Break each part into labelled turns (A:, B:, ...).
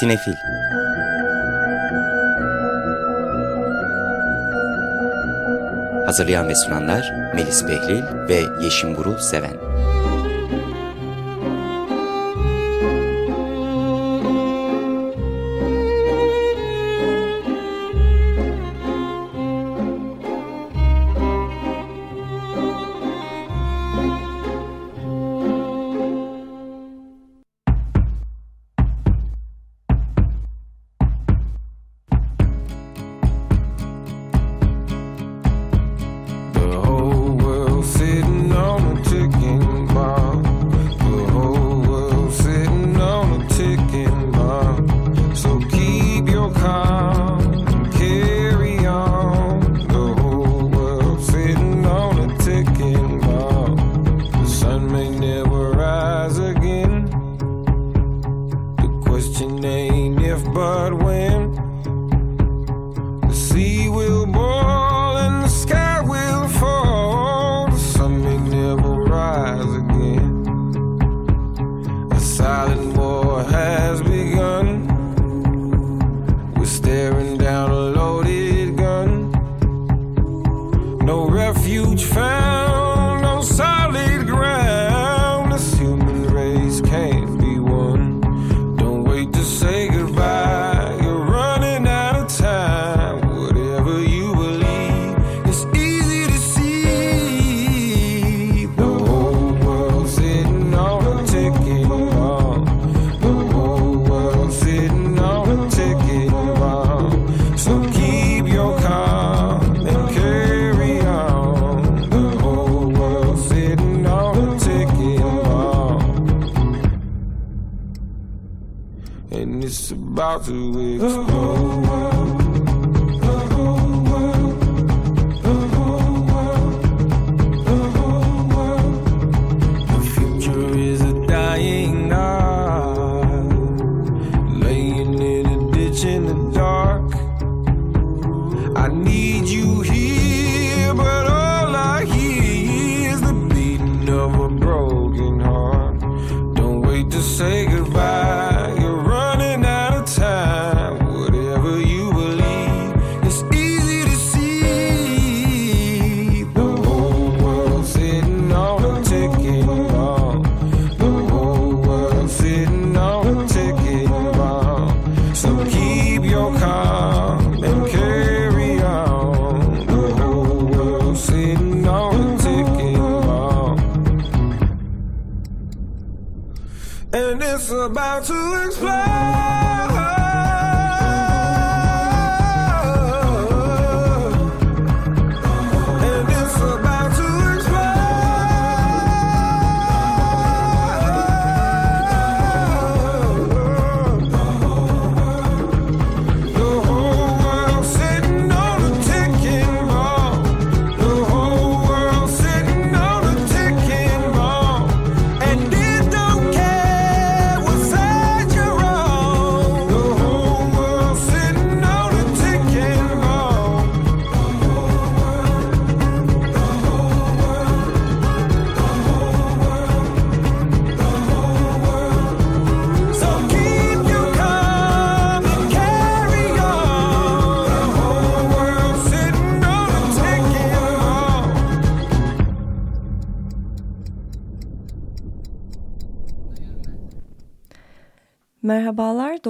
A: Sinefil. Hazırlayan ve sunanlar Melis Behlil ve Yeşim Gurul Seven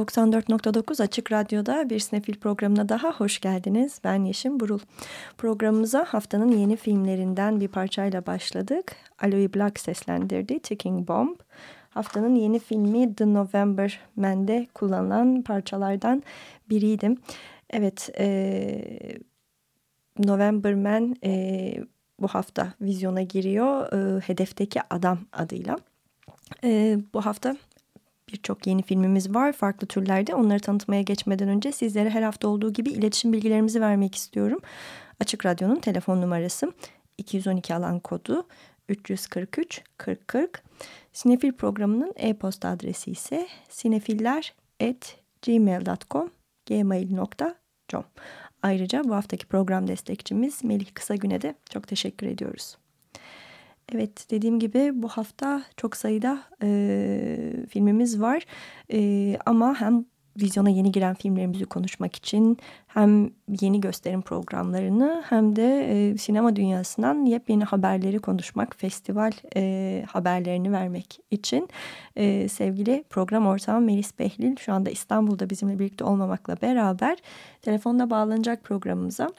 B: 94.9 Açık Radyo'da bir sinefil programına daha hoş geldiniz. Ben Yeşim Burul. Programımıza haftanın yeni filmlerinden bir parçayla başladık. Aloe Black seslendirdi Ticking Bomb. Haftanın yeni filmi The November Man'de kullanılan parçalardan biriydim. Evet, e, November Man e, bu hafta vizyona giriyor. E, Hedefteki Adam adıyla. E, bu hafta birçok yeni filmimiz var farklı türlerde. Onları tanıtmaya geçmeden önce sizlere her hafta olduğu gibi iletişim bilgilerimizi vermek istiyorum. Açık Radyo'nun telefon numarası 212 alan kodu 343 40 40. Sinefil programının e-posta adresi ise sinefiller@gmail.com gmail.com. Ayrıca bu haftaki program destekçimiz Melih Kısagün'e de çok teşekkür ediyoruz. Evet dediğim gibi bu hafta çok sayıda e, filmimiz var e, ama hem vizyona yeni giren filmlerimizi konuşmak için hem yeni gösterim programlarını hem de e, sinema dünyasından yepyeni haberleri konuşmak, festival e, haberlerini vermek için e, sevgili program ortağım Melis Behlil şu anda İstanbul'da bizimle birlikte olmamakla beraber telefonla bağlanacak programımıza.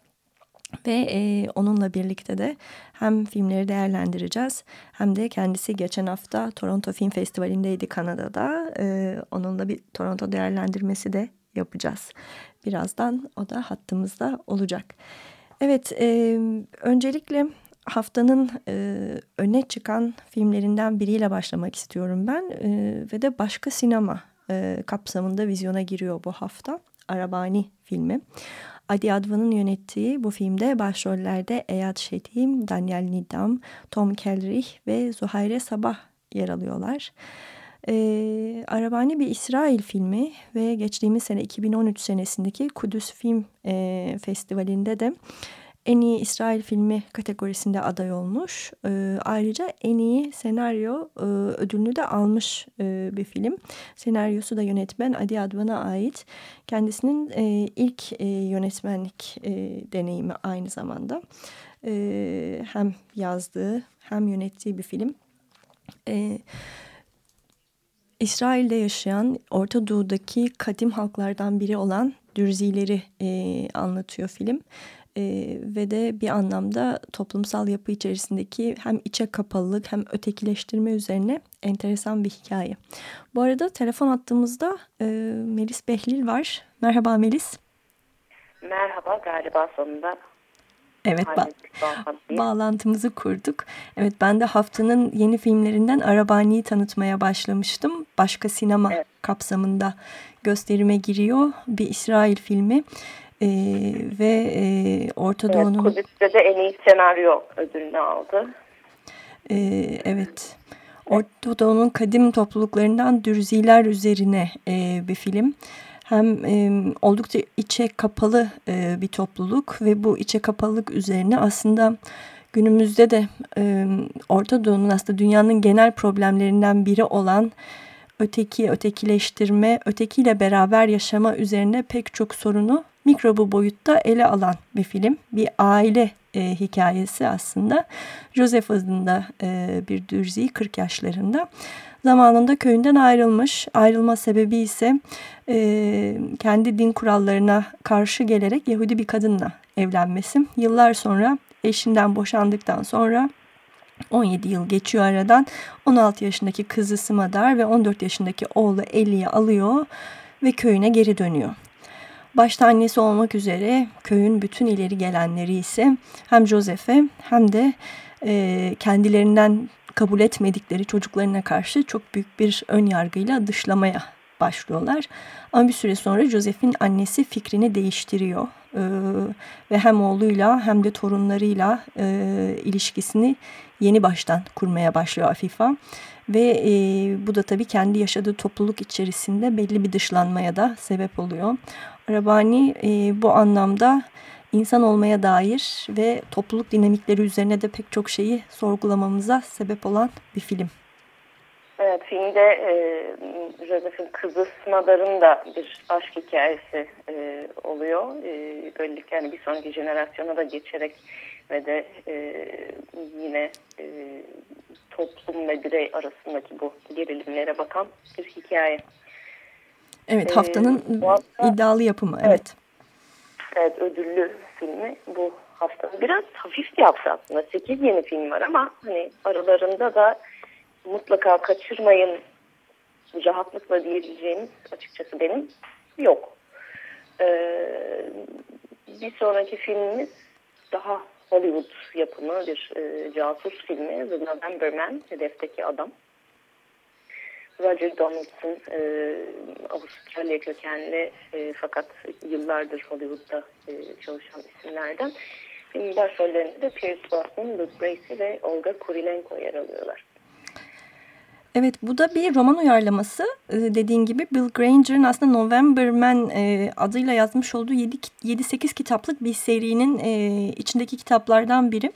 B: Ve e, onunla birlikte de hem filmleri değerlendireceğiz hem de kendisi geçen hafta Toronto Film Festivali'ndeydi Kanada'da. E, onunla bir Toronto değerlendirmesi de yapacağız. Birazdan o da hattımızda olacak. Evet, e, öncelikle haftanın e, öne çıkan filmlerinden biriyle başlamak istiyorum ben. E, ve de başka sinema e, kapsamında vizyona giriyor bu hafta. Arabani filmi. Adi Advan'ın yönettiği bu filmde başrollerde Eyad Şetim, Daniel Nidam, Tom Kellrich ve Zuhayre Sabah yer alıyorlar. Ee, Arabani bir İsrail filmi ve geçtiğimiz sene 2013 senesindeki Kudüs Film e, Festivali'nde de en iyi İsrail filmi kategorisinde aday olmuş. E, ayrıca en iyi senaryo e, ödülünü de almış e, bir film. Senaryosu da yönetmen Adi Advan'a ait. Kendisinin e, ilk e, yönetmenlik e, deneyimi aynı zamanda. E, hem yazdığı hem yönettiği bir film. Evet. İsrail'de yaşayan Orta Doğu'daki kadim halklardan biri olan Dürzileri e, anlatıyor film e, ve de bir anlamda toplumsal yapı içerisindeki hem içe kapalılık hem ötekileştirme üzerine enteresan bir hikaye. Bu arada telefon attığımızda e, Melis Behlil var. Merhaba Melis.
C: Merhaba galiba sonunda.
B: Evet ba bağlantımızı kurduk. Evet ben de haftanın yeni filmlerinden Arabani'yi tanıtmaya başlamıştım. Başka sinema evet. kapsamında gösterime giriyor. Bir İsrail filmi. Ee, ve e, Orta evet, Doğu'nun...
C: Kudüs'te de en iyi senaryo ödülünü aldı.
B: Ee, evet. Orta Doğu'nun kadim topluluklarından Dürziler üzerine e, bir film. Hem e, oldukça içe kapalı e, bir topluluk ve bu içe kapalılık üzerine aslında günümüzde de e, Orta Doğu'nun aslında dünyanın genel problemlerinden biri olan öteki, ötekileştirme, ötekiyle beraber yaşama üzerine pek çok sorunu mikrobu boyutta ele alan bir film. Bir aile e, hikayesi aslında. Joseph adında e, bir dürzi 40 yaşlarında. Zamanında köyünden ayrılmış. Ayrılma sebebi ise e, kendi din kurallarına karşı gelerek Yahudi bir kadınla evlenmesi. Yıllar sonra eşinden boşandıktan sonra 17 yıl geçiyor aradan. 16 yaşındaki kızı Smadar ve 14 yaşındaki oğlu Eli'yi alıyor ve köyüne geri dönüyor. Başta annesi olmak üzere köyün bütün ileri gelenleri ise hem Joseph'e hem de e, kendilerinden kabul etmedikleri çocuklarına karşı çok büyük bir ön yargıyla dışlamaya başlıyorlar. Ama bir süre sonra Joseph'in annesi fikrini değiştiriyor. Ee, ve hem oğluyla hem de torunlarıyla e, ilişkisini yeni baştan kurmaya başlıyor Afifa. Ve e, bu da tabii kendi yaşadığı topluluk içerisinde belli bir dışlanmaya da sebep oluyor. Arabani e, bu anlamda insan olmaya dair ve topluluk dinamikleri üzerine de pek çok şeyi sorgulamamıza sebep olan bir film.
C: Evet, filmde e, Joseph'in kızı Smadar'ın da bir aşk hikayesi e, oluyor. E, böylelikle yani bir sonraki jenerasyona da geçerek ve de e, yine e, toplum ve birey arasındaki bu gerilimlere bakan bir hikaye.
B: Evet, haftanın ee, hafta, iddialı yapımı. Evet. evet.
C: Evet, ödüllü filmi bu hafta. Biraz hafif bir hafta aslında. 8 yeni film var ama hani aralarında da mutlaka kaçırmayın rahatlıkla diyebileceğimiz açıkçası benim yok. Ee, bir sonraki filmimiz daha Hollywood yapımı bir e, casus filmi The November Man, Hedefteki Adam. Roger Donaldson, e, Avustralya kökenli e, fakat yıllardır Hollywood'da e, çalışan isimlerden. Filmin başrollerinde de Pierce Brosnan, Luke Bracey ve Olga Kurilenko yer alıyorlar.
B: Evet bu da bir roman uyarlaması. Ee, dediğin gibi Bill Granger'ın aslında November Man e, adıyla yazmış olduğu 7-8 kitaplık bir serinin e, içindeki kitaplardan biri.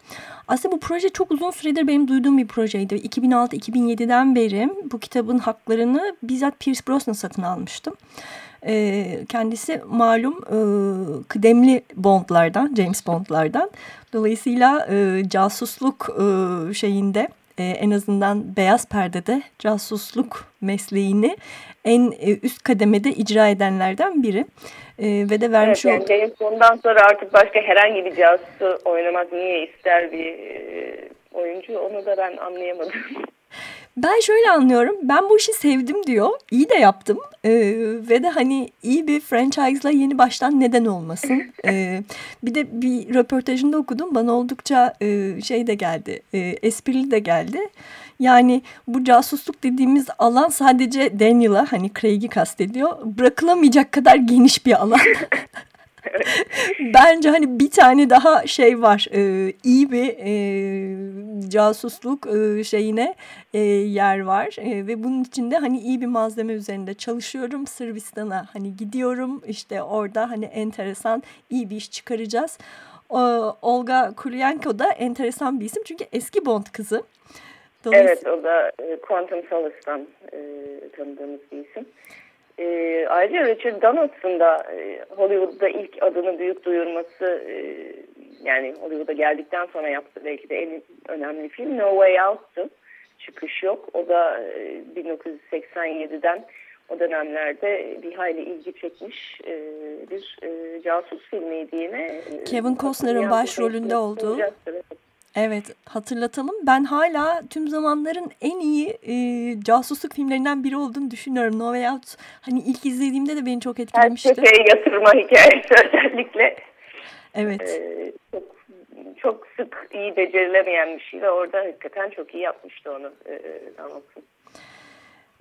B: Aslında bu proje çok uzun süredir benim duyduğum bir projeydi. 2006-2007'den beri bu kitabın haklarını bizzat Pierce Brosnan satın almıştım. E, kendisi malum e, kıdemli Bond'lardan, James Bond'lardan. Dolayısıyla casusluk şeyinde e, en azından beyaz perdede casusluk mesleğini en e, üst kademede icra edenlerden biri. E, ve de vermiş
C: evet, yani James Bond'dan sonra artık başka herhangi bir casusu oynamak niye ister bir e, oyuncu onu da ben anlayamadım.
B: Ben şöyle anlıyorum. Ben bu işi sevdim diyor. İyi de yaptım. Ee, ve de hani iyi bir franchise'la yeni baştan neden olmasın. Ee, bir de bir röportajında okudum. Bana oldukça e, şey de geldi. E, esprili de geldi. Yani bu casusluk dediğimiz alan sadece Daniel'a hani Craig'i kastediyor. Bırakılamayacak kadar geniş bir alan. Bence hani bir tane daha şey var. E, iyi bir e, casusluk e, şeyine e, yer var. E, ve bunun içinde hani iyi bir malzeme üzerinde çalışıyorum. Sırbistan'a hani gidiyorum. işte orada hani enteresan iyi bir iş çıkaracağız. E, Olga Kulienko da enteresan bir isim. Çünkü eski Bond kızı.
C: Evet o da e, Quantum Solace'dan e, tanıdığımız bir isim. E, ayrıca Richard Donaldson da e, Hollywood'da ilk adını büyük duyurması e, yani Hollywood'a geldikten sonra yaptı belki de en önemli film No Way Out'tu. Çıkış yok. O da e, 1987'den o dönemlerde bir hayli ilgi çekmiş e, bir e, casus filmiydi yine.
B: Kevin Costner'ın başrolünde olduğu. Evet. Evet hatırlatalım. Ben hala tüm zamanların en iyi e, casusluk filmlerinden biri olduğunu düşünüyorum. No Way Out hani ilk izlediğimde de beni çok etkilemişti.
C: Her şeye yatırma hikayesi özellikle.
B: Evet.
C: E, çok, çok sık iyi becerilemeyen bir şey ve orada hakikaten çok iyi yapmıştı onu e, Donaldson.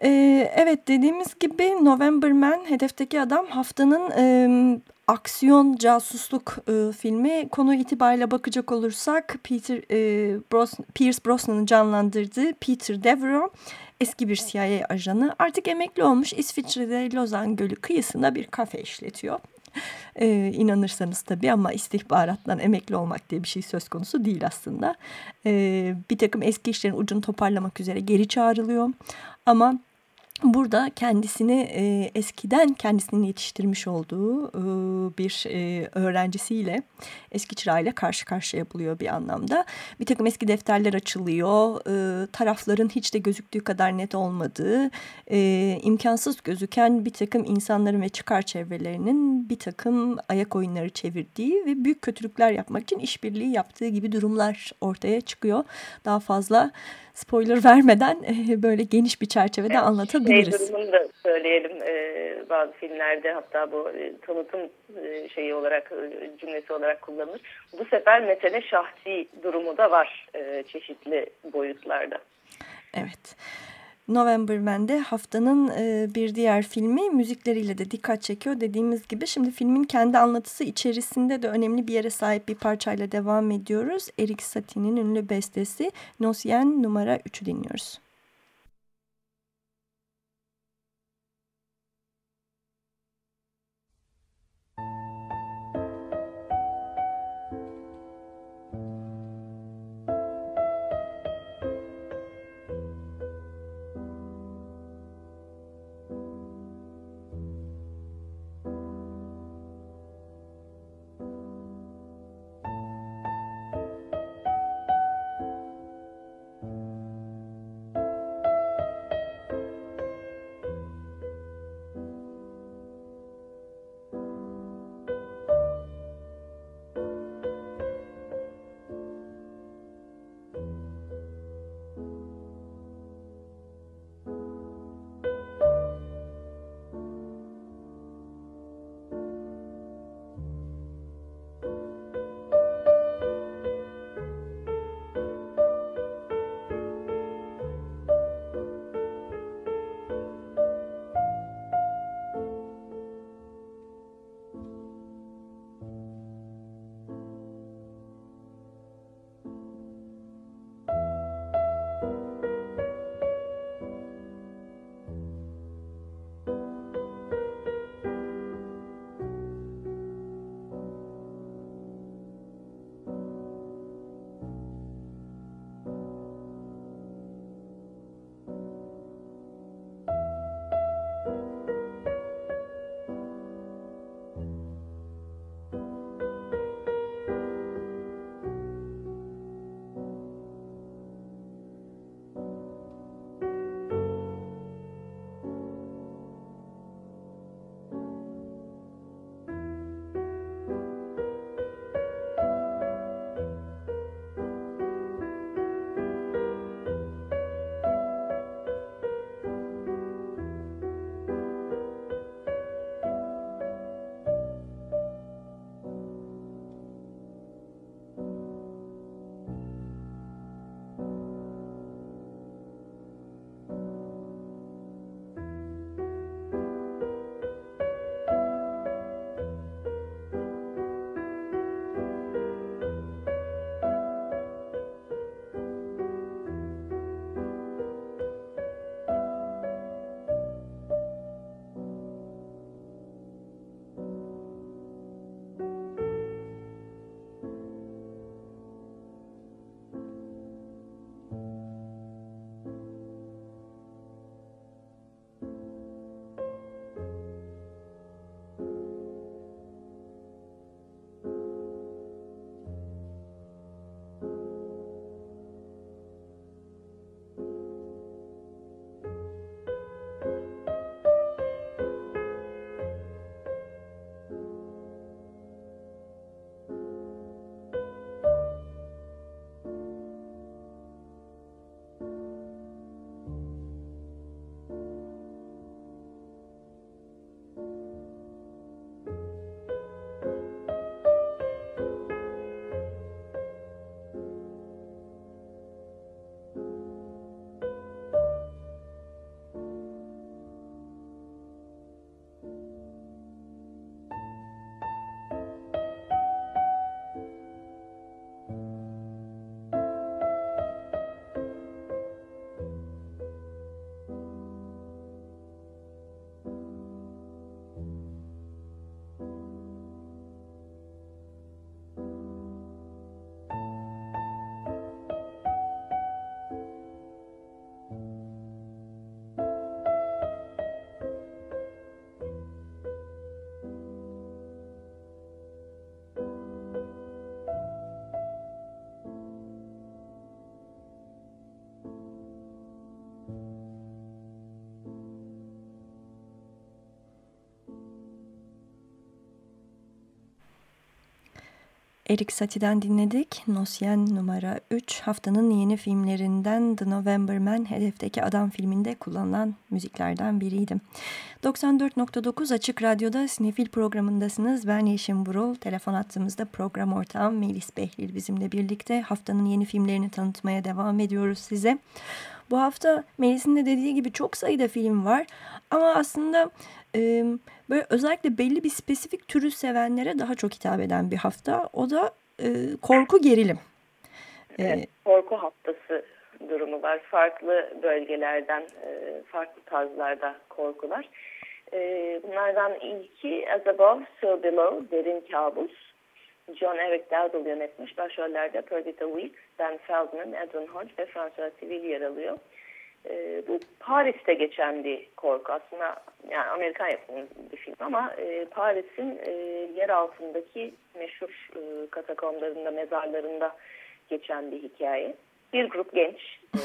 B: Ee, evet dediğimiz gibi November Man hedefteki adam haftanın e, aksiyon casusluk e, filmi. Konu itibariyle bakacak olursak Peter e, Bros Pierce Brosnan'ın canlandırdığı Peter Devereaux eski bir CIA ajanı artık emekli olmuş İsviçre'de Lozan Gölü kıyısında bir kafe işletiyor. Ee, inanırsanız tabii ama istihbarattan emekli olmak diye bir şey söz konusu değil aslında. Ee, bir takım eski işlerin ucunu toparlamak üzere geri çağrılıyor. Ama Burada kendisini e, eskiden kendisinin yetiştirmiş olduğu e, bir e, öğrencisiyle eski çırağıyla karşı karşıya buluyor bir anlamda. Bir takım eski defterler açılıyor. E, tarafların hiç de gözüktüğü kadar net olmadığı, e, imkansız gözüken bir takım insanların ve çıkar çevrelerinin bir takım ayak oyunları çevirdiği ve büyük kötülükler yapmak için işbirliği yaptığı gibi durumlar ortaya çıkıyor. Daha fazla spoiler vermeden e, böyle geniş bir çerçevede evet, anlatabiliriz.
C: Şey durumunu da söyleyelim e, bazı filmlerde hatta bu e, tanıtım e, şeyi olarak e, cümlesi olarak kullanılır. Bu sefer mesele şahsi durumu da var e, çeşitli boyutlarda.
B: Evet. November Man'de haftanın e, bir diğer filmi müzikleriyle de dikkat çekiyor. Dediğimiz gibi şimdi filmin kendi anlatısı içerisinde de önemli bir yere sahip bir parçayla devam ediyoruz. Erik Satie'nin ünlü bestesi Nosyen numara 3'ü dinliyoruz. Erik Satie'den dinledik. Nosyen numara 3 haftanın yeni filmlerinden The November Man Hedefteki Adam filminde kullanılan müziklerden biriydi. 94.9 Açık Radyo'da Sinefil programındasınız. Ben Yeşim Burul. Telefon attığımızda program ortağım Melis Behlil bizimle birlikte haftanın yeni filmlerini tanıtmaya devam ediyoruz size. Bu hafta Melis'in de dediği gibi çok sayıda film var. Ama aslında e, böyle özellikle belli bir spesifik türü sevenlere daha çok hitap eden bir hafta. O da e, korku gerilim.
C: Evet, korku haftası durumu var. Farklı bölgelerden, farklı tarzlarda korkular. Bunlardan ilki As Above, So Below, Derin Kabus. John Eric Dowdle yönetmiş. Başrollerde Perdita Weeks, Ben Feldman, Edwin Hodge ve François Civil yer alıyor. E, bu Paris'te geçen bir korku aslında yani Amerikan yapımı bir film ama e, Paris'in e, yer altındaki meşhur e, katakomlarında, mezarlarında geçen bir hikaye. Bir grup genç, e,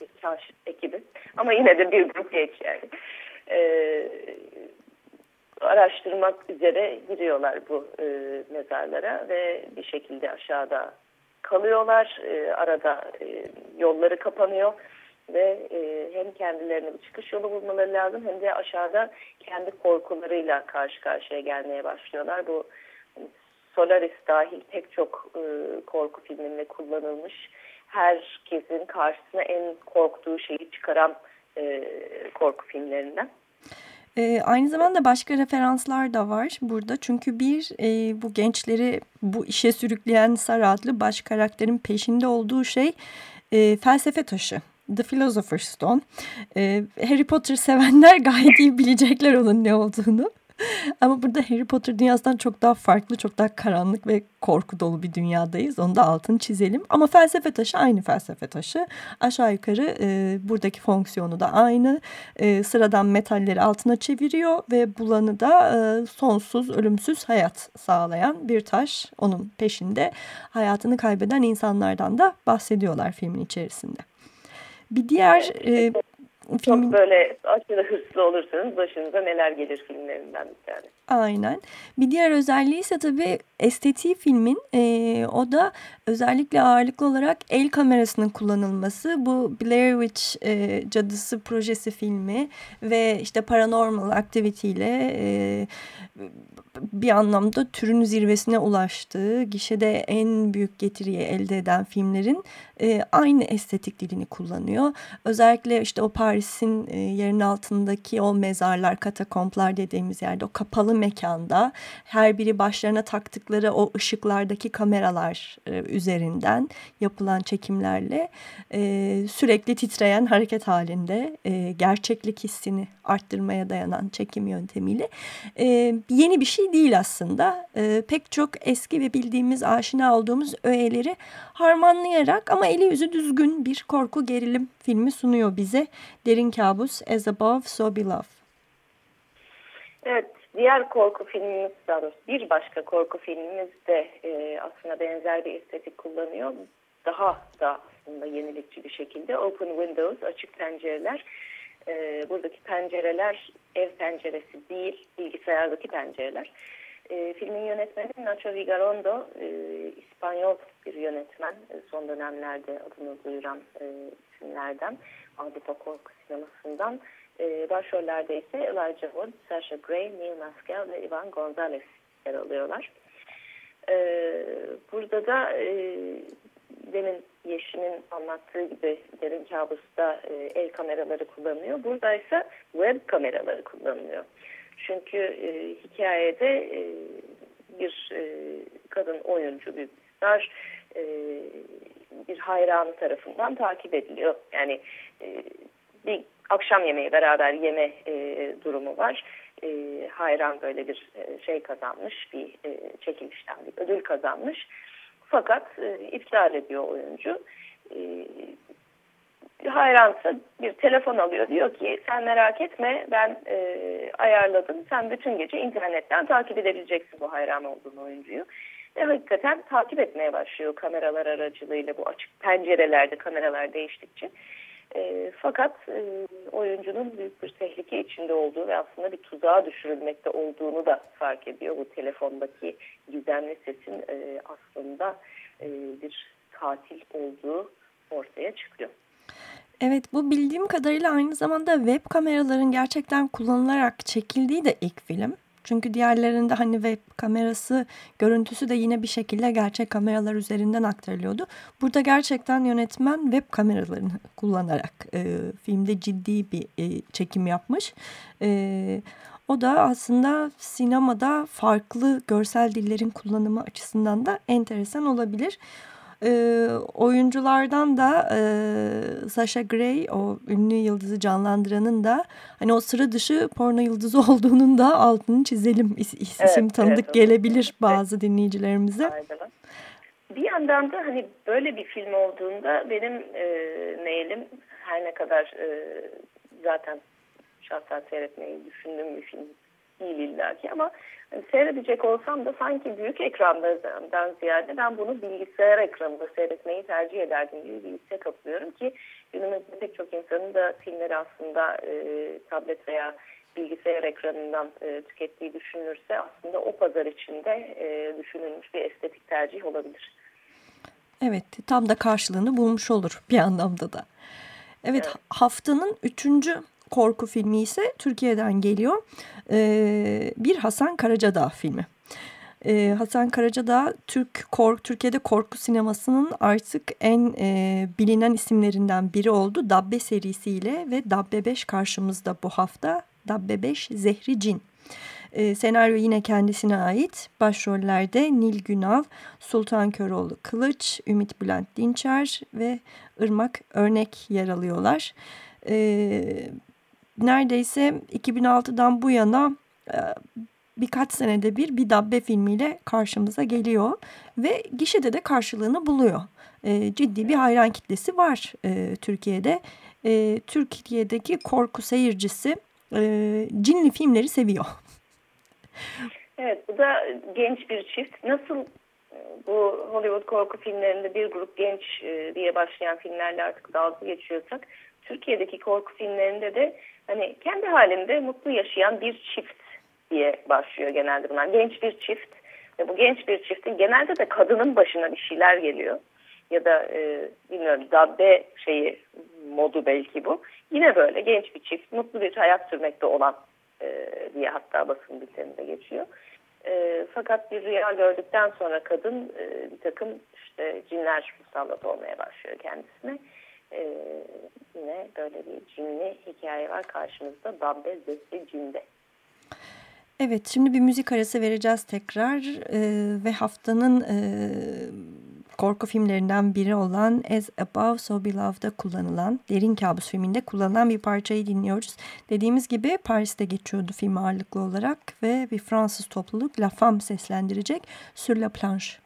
C: bir ekibi ama yine de bir grup genç yani. E, araştırmak üzere giriyorlar bu e, mezarlara ve bir şekilde aşağıda kalıyorlar. E, arada e, yolları kapanıyor ve e, hem kendilerine bir çıkış yolu bulmaları lazım hem de aşağıda kendi korkularıyla karşı karşıya gelmeye başlıyorlar. Bu Solaris dahil pek çok e, korku filminde kullanılmış herkesin karşısına en korktuğu şeyi çıkaran e, korku filmlerinden.
B: E, aynı zamanda başka referanslar da var burada. Çünkü bir e, bu gençleri bu işe sürükleyen Sarah adlı baş karakterin peşinde olduğu şey e, felsefe taşı. The Philosopher's Stone. E, Harry Potter sevenler gayet iyi bilecekler onun ne olduğunu. Ama burada Harry Potter dünyasından çok daha farklı, çok daha karanlık ve korku dolu bir dünyadayız. Onu da altını çizelim. Ama felsefe taşı aynı felsefe taşı. Aşağı yukarı e, buradaki fonksiyonu da aynı. E, sıradan metalleri altına çeviriyor ve bulanı da e, sonsuz, ölümsüz hayat sağlayan bir taş. Onun peşinde hayatını kaybeden insanlardan da bahsediyorlar filmin içerisinde. Bir diğer... E,
C: çok böyle aşırı hırslı olursanız başınıza neler gelir filmlerinden bir tane.
B: Aynen. Bir diğer özelliği ise tabii estetiği filmin e, o da özellikle ağırlıklı olarak el kamerasının kullanılması. Bu Blair Witch e, Cadısı projesi filmi ve işte Paranormal Activity ile e, bir anlamda türün zirvesine ulaştığı, gişede en büyük getiriyi elde eden filmlerin e, aynı estetik dilini kullanıyor. Özellikle işte o Paris'in e, yerin altındaki o mezarlar, katakomplar dediğimiz yerde o kapalı mekanda her biri başlarına taktıkları o ışıklardaki kameralar e, üzerinden yapılan çekimlerle e, sürekli titreyen hareket halinde e, gerçeklik hissini arttırmaya dayanan çekim yöntemiyle e, yeni bir şey değil aslında. E, pek çok eski ve bildiğimiz aşina olduğumuz öğeleri harmanlayarak ama eli yüzü düzgün bir korku gerilim filmi sunuyor bize. Derin Kabus, As Above, So Below.
C: Evet, diğer korku filmimiz, daha bir başka korku filmimiz de e, aslında benzer bir estetik kullanıyor. Daha da aslında yenilikçi bir şekilde Open Windows, açık pencereler. E, buradaki pencereler ev penceresi değil, bilgisayardaki pencereler. E, filmin yönetmeni Nacho Vigarondo, e, İspanyol bir yönetmen. E, son dönemlerde adını duyuran e, isimlerden. Avrupa korku sinemasından. E, başrollerde ise Elijah Wood, Sasha Gray, Neil Maskell ve Ivan Gonzalez yer alıyorlar. E, burada da e, demin Yeşim'in anlattığı gibi derin kabusta e, el kameraları kullanılıyor. Burada ise web kameraları kullanılıyor. Çünkü e, hikayede e, bir e, kadın oyuncu, bir star e, bir hayranı tarafından takip ediliyor. Yani e, bir akşam yemeği beraber yeme e, durumu var. E, hayran böyle bir e, şey kazanmış, bir e, çekilişten bir ödül kazanmış. Fakat e, iptal ediyor oyuncu. E, hayransa bir telefon alıyor. Diyor ki sen merak etme ben e, ayarladım. Sen bütün gece internetten takip edebileceksin bu hayran olduğun oyuncuyu. Ve hakikaten takip etmeye başlıyor kameralar aracılığıyla bu açık pencerelerde kameralar değiştikçe. E, fakat e, oyuncunun büyük bir tehlike içinde olduğu ve aslında bir tuzağa düşürülmekte olduğunu da fark ediyor. Bu telefondaki gizemli sesin e, aslında e, bir katil olduğu ortaya çıkıyor.
B: Evet bu bildiğim kadarıyla aynı zamanda web kameraların gerçekten kullanılarak çekildiği de ilk film. Çünkü diğerlerinde hani web kamerası görüntüsü de yine bir şekilde gerçek kameralar üzerinden aktarılıyordu. Burada gerçekten yönetmen web kameralarını kullanarak e, filmde ciddi bir e, çekim yapmış. E, o da aslında sinemada farklı görsel dillerin kullanımı açısından da enteresan olabilir. E, oyunculardan da e, Sasha Grey o ünlü yıldızı canlandıranın da hani o sıra dışı porno yıldızı olduğunun da altını çizelim. İs, isim evet, tanıdık evet, gelebilir evet. bazı dinleyicilerimize.
C: Aynen. Bir yandan da hani böyle bir film olduğunda benim e, mailim her ne kadar e, zaten şahsen seyretmeyi düşündüğüm bir film değil illaki ama seyredecek olsam da sanki büyük ekrandan ziyade ben bunu bilgisayar ekranında seyretmeyi tercih ederdim gibi bir hisse kapılıyorum ki günümüzde pek çok insanın da filmleri aslında e, tablet veya bilgisayar ekranından e, tükettiği düşünülürse aslında o pazar içinde e, düşünülmüş bir estetik tercih olabilir.
B: Evet tam da karşılığını bulmuş olur bir anlamda da. Evet, evet. haftanın üçüncü korku filmi ise Türkiye'den geliyor. Ee, bir Hasan Karacadağ filmi. Ee, Hasan Karacadağ Türk kork Türkiye'de korku sinemasının artık en e, bilinen isimlerinden biri oldu. Dabbe serisiyle ve Dabbe 5 karşımızda bu hafta. Dabbe 5 Zehri Cin. E, senaryo yine kendisine ait. Başrollerde Nil Günal, Sultan Köroğlu Kılıç, Ümit Bülent Dinçer ve Irmak Örnek yer alıyorlar. E, neredeyse 2006'dan bu yana e, birkaç senede bir bir dabbe filmiyle karşımıza geliyor ve gişede de karşılığını buluyor. E, ciddi bir hayran kitlesi var e, Türkiye'de. Türkiye'deki korku seyircisi cinli filmleri seviyor.
C: Evet bu da genç bir çift. Nasıl bu Hollywood korku filmlerinde bir grup genç diye başlayan filmlerle artık dalga geçiyorsak Türkiye'deki korku filmlerinde de hani kendi halinde mutlu yaşayan bir çift diye başlıyor genelde bunlar. Genç bir çift ve bu genç bir çiftin genelde de kadının başına bir şeyler geliyor. Ya da e, bilmiyorum dabbe şeyi modu belki bu. Yine böyle genç bir çift mutlu bir hayat sürmekte olan e, diye hatta basın bülteninde geçiyor. E, fakat bir rüya gördükten sonra kadın e, bir takım işte cinler musallat olmaya başlıyor kendisine e, yine böyle bir cinli hikaye var karşımızda. Dabbe Zesri Cinde.
B: Evet şimdi bir müzik arası vereceğiz tekrar e, ve haftanın e, korku filmlerinden biri olan As Above So Beloved'da kullanılan Derin Kabus filminde kullanılan bir parçayı dinliyoruz. Dediğimiz gibi Paris'te geçiyordu film ağırlıklı olarak ve bir Fransız topluluk La Femme seslendirecek Sur la Planche.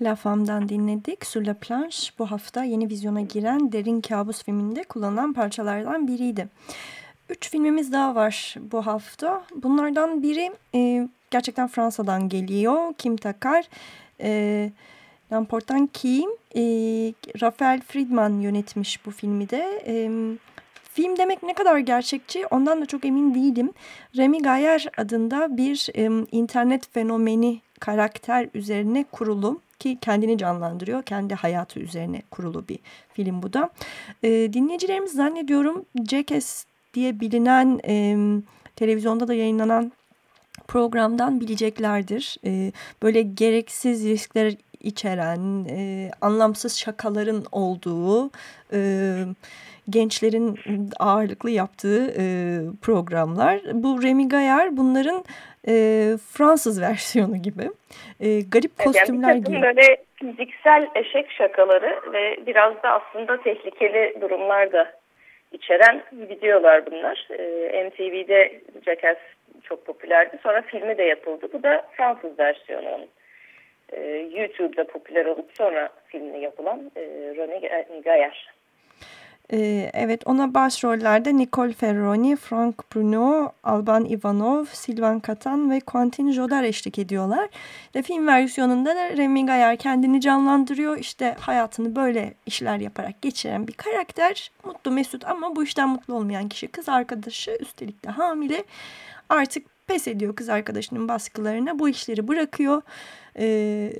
B: La Femme'den dinledik. Sur la Planche bu hafta yeni vizyona giren Derin Kabus filminde kullanılan parçalardan biriydi. Üç filmimiz daha var bu hafta. Bunlardan biri e, gerçekten Fransa'dan geliyor. Kim Takar, e, L'Important Kim, e, Rafael Friedman yönetmiş bu filmi de. E, film demek ne kadar gerçekçi ondan da çok emin değilim. Remy Gayer adında bir e, internet fenomeni karakter üzerine kurulu ki kendini canlandırıyor. Kendi hayatı üzerine kurulu bir film bu da. E, dinleyicilerimiz zannediyorum Jackass diye bilinen e, televizyonda da yayınlanan programdan bileceklerdir. E, böyle gereksiz riskler içeren, e, anlamsız şakaların olduğu, e, gençlerin ağırlıklı yaptığı e, programlar. Bu Remy Gayer bunların e, Fransız versiyonu gibi. E, garip kostümler
C: yani
B: gibi.
C: Böyle fiziksel eşek şakaları ve biraz da aslında tehlikeli durumlar da içeren videolar bunlar. E, MTV'de Jackass çok popülerdi. Sonra filmi de yapıldı. Bu da Fransız versiyonu onun. E, YouTube'da popüler olup sonra filmi yapılan e, René Gayer.
B: Ee, evet ona başrollerde Nicole Ferroni, Frank Bruno, Alban Ivanov, Sylvain Katan ve Quentin Jodar eşlik ediyorlar. Ve film versiyonunda da Remy Gayer kendini canlandırıyor. İşte hayatını böyle işler yaparak geçiren bir karakter. Mutlu mesut ama bu işten mutlu olmayan kişi kız arkadaşı üstelik de hamile. Artık pes ediyor kız arkadaşının baskılarına bu işleri bırakıyor e,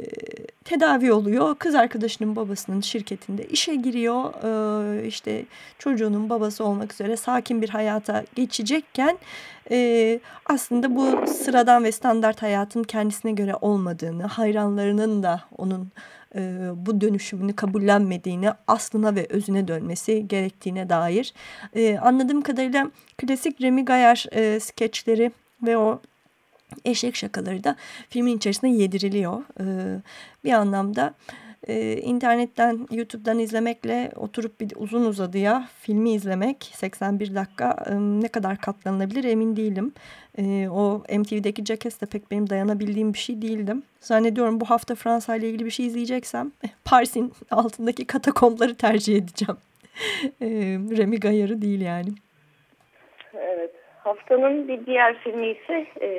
B: tedavi oluyor. Kız arkadaşının babasının şirketinde işe giriyor. E, işte çocuğunun babası olmak üzere sakin bir hayata geçecekken e, aslında bu sıradan ve standart hayatın kendisine göre olmadığını hayranlarının da onun e, bu dönüşümünü kabullenmediğini aslına ve özüne dönmesi gerektiğine dair. E, anladığım kadarıyla klasik Remy Gayer e, skeçleri ve o eşek şakaları da filmin içerisinde yediriliyor. Ee, bir anlamda e, internetten, YouTube'dan izlemekle oturup bir uzun uzadıya filmi izlemek 81 dakika e, ne kadar katlanılabilir emin değilim. E, o MTV'deki Jackass de pek benim dayanabildiğim bir şey değildim. Zannediyorum bu hafta Fransa ile ilgili bir şey izleyeceksem Paris'in altındaki katakombları tercih edeceğim. e, Remy Gayar'ı değil yani.
C: Evet. Haftanın bir diğer filmi ise e,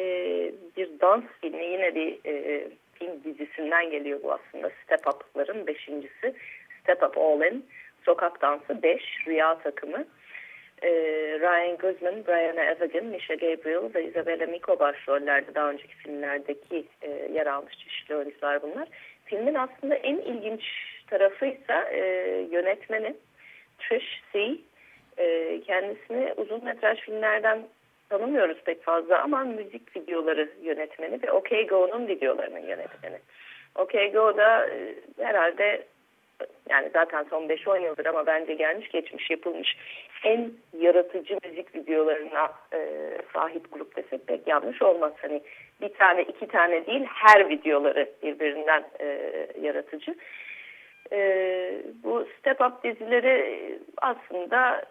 C: bir dans filmi. Yine bir e, film dizisinden geliyor bu aslında. Step Up'ların beşincisi. Step Up All In. Sokak Dansı 5. Rüya Takımı. E, Ryan Gosling, Brianna Evagan, Misha Gabriel ve Isabella Miko başrollerde daha önceki filmlerdeki e, yer almış çeşitli oyuncular bunlar. Filmin aslında en ilginç tarafıysa e, yönetmeni Trish C. E, kendisini uzun metraj filmlerden tanımıyoruz pek fazla ama müzik videoları yönetmeni ve OK Go'nun videolarının yönetmeni. OK Go'da e, herhalde yani zaten son 5-10 yıldır ama bence gelmiş geçmiş yapılmış en yaratıcı müzik videolarına e, sahip grup desek pek yanlış olmaz. Hani bir tane iki tane değil her videoları birbirinden e, yaratıcı. E, bu Step Up dizileri aslında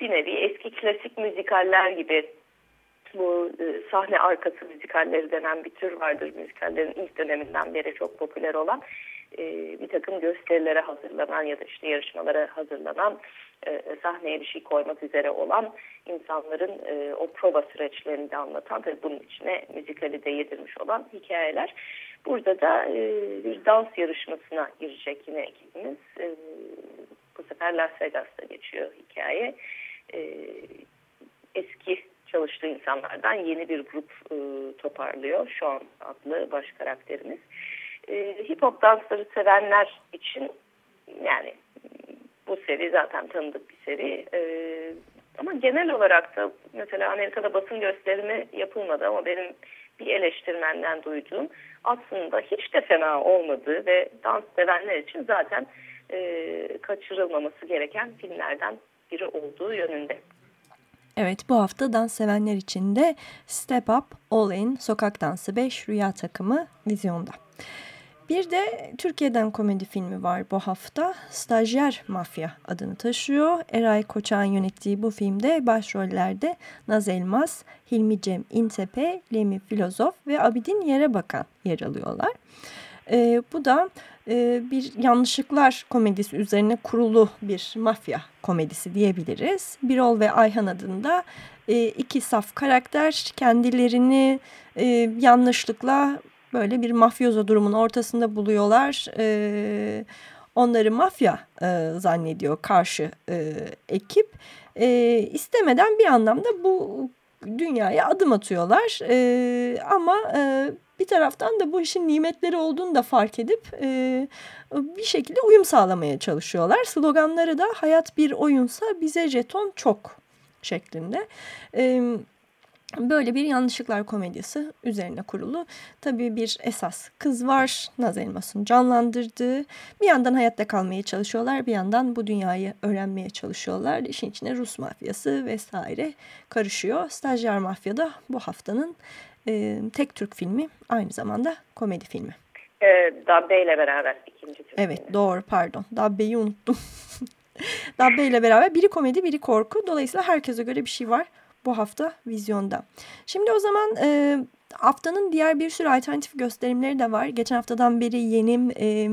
C: bir nevi eski klasik müzikaller gibi bu e, sahne arkası müzikalleri denen bir tür vardır. Müzikallerin ilk döneminden beri çok popüler olan e, bir takım gösterilere hazırlanan ya da işte yarışmalara hazırlanan e, sahneye bir şey koymak üzere olan insanların e, o prova süreçlerini de anlatan tabii bunun içine müzikali de yedirmiş olan hikayeler. Burada da e, bir dans yarışmasına girecek yine ekibimiz. E, bu sefer Las Vegas'ta geçiyor hikaye eski çalıştığı insanlardan yeni bir grup e, toparlıyor. Sean adlı baş karakterimiz. E, hip hop dansları sevenler için yani bu seri zaten tanıdık bir seri. E, ama genel olarak da mesela Amerika'da basın gösterimi yapılmadı ama benim bir eleştirmenden duyduğum aslında hiç de fena olmadığı ve dans sevenler için zaten e, kaçırılmaması gereken filmlerden biri olduğu yönünde.
B: Evet bu hafta dans sevenler için de Step Up, All In, Sokak Dansı 5 Rüya Takımı vizyonda. Bir de Türkiye'den komedi filmi var bu hafta. Stajyer Mafya adını taşıyor. Eray Koçak'ın yönettiği bu filmde başrollerde Naz Elmas, Hilmi Cem İntepe, Lemi Filozof ve Abidin Yere Bakan yer alıyorlar.
D: E, bu da e, bir yanlışlıklar komedisi üzerine kurulu bir mafya komedisi diyebiliriz. Birol ve Ayhan adında e, iki saf karakter kendilerini e, yanlışlıkla böyle bir mafyozo durumun ortasında buluyorlar. E, onları mafya e, zannediyor karşı e, ekip. E, istemeden bir anlamda bu dünyaya adım atıyorlar. E, ama e, bir taraftan da bu işin nimetleri olduğunu da fark edip e, bir şekilde uyum sağlamaya çalışıyorlar. Sloganları da hayat bir oyunsa bize jeton çok şeklinde. Evet Böyle bir yanlışlıklar komedisi üzerine kurulu. Tabii bir esas kız var. Naz Elmas'ın canlandırdığı. Bir yandan hayatta kalmaya çalışıyorlar. Bir yandan bu dünyayı öğrenmeye çalışıyorlar. İşin içine Rus mafyası vesaire karışıyor. Stajyer Mafya da bu haftanın e, tek Türk filmi. Aynı zamanda komedi filmi.
C: E, Dabbe ile beraber ikinci Türk
D: Evet filmi. doğru pardon. Dabbe'yi unuttum. Dabbe ile beraber biri komedi biri korku. Dolayısıyla herkese göre bir şey var bu hafta vizyonda. Şimdi o zaman e, haftanın diğer bir sürü alternatif gösterimleri de var. Geçen haftadan beri yeni e,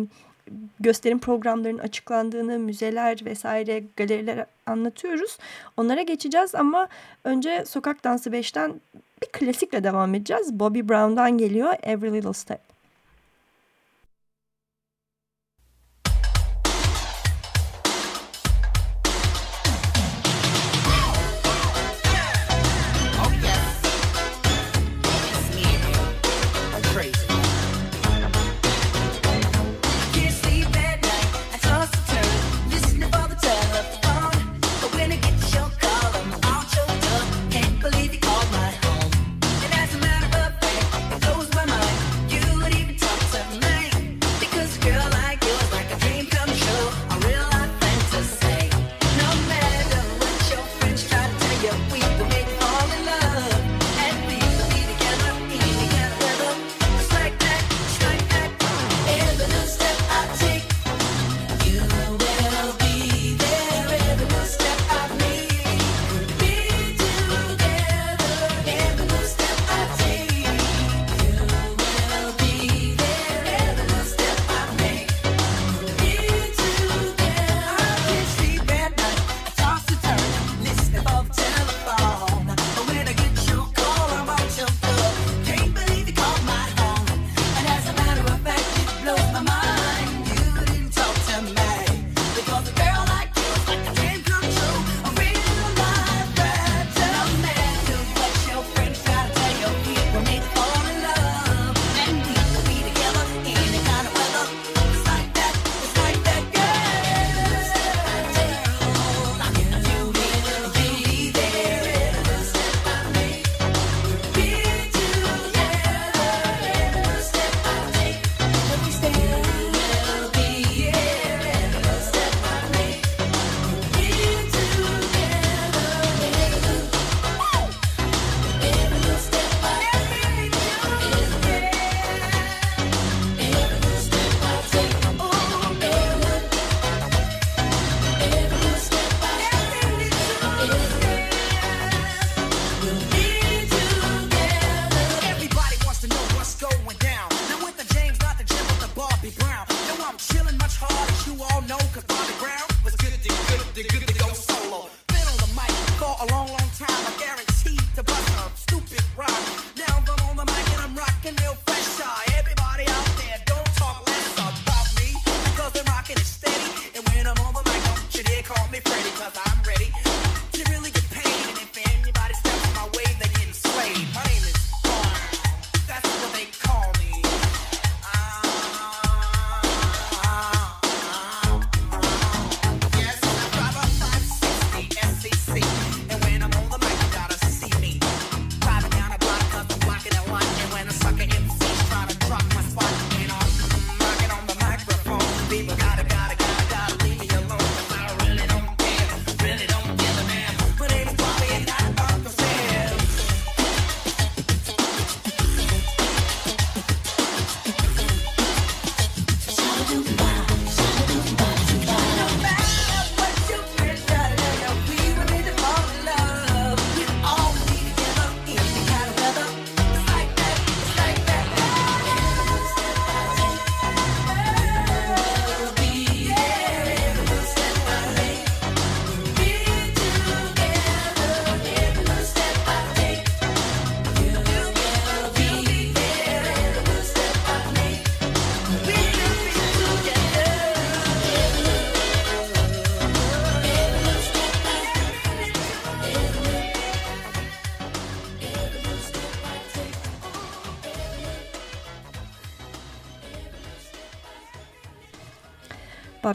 D: gösterim programlarının açıklandığını, müzeler vesaire galeriler anlatıyoruz. Onlara geçeceğiz ama önce Sokak Dansı 5'ten bir klasikle devam edeceğiz. Bobby Brown'dan geliyor Every Little Step.